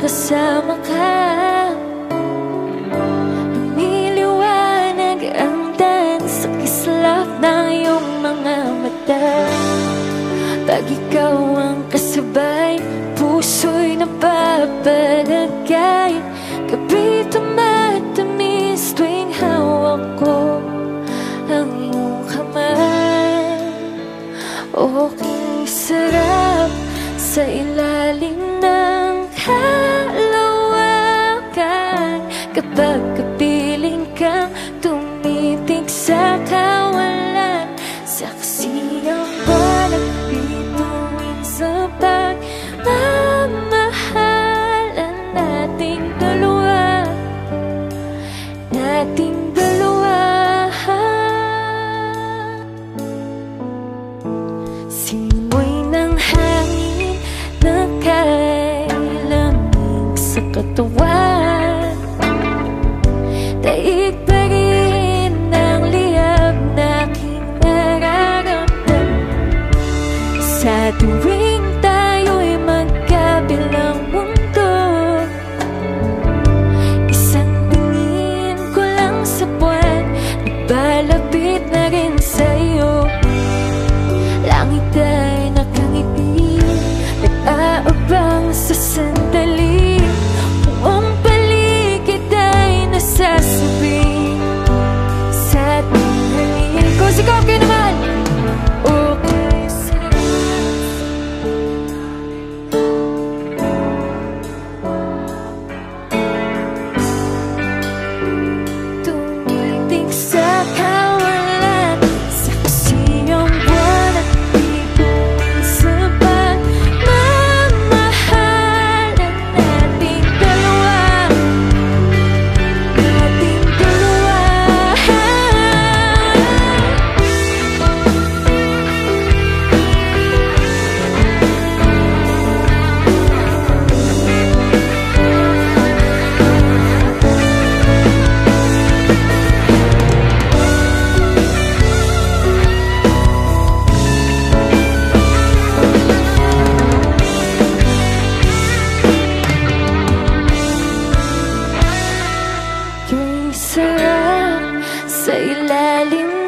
kasama ka Lumiliwanag ang dance sa kislap ng iyong mga mata. Pag ikaw ang kasabay, puso'y napapalagay. Gabi tumatamis tuwing hawak ko ang iyong kamay. Okay sarap sa ilalim ng kalawakan Kapag kapiling kang tumitig sa kawalan. Saksi ang palagpituin sa pagmamahalan nating dalawa? Nating syrup say lalim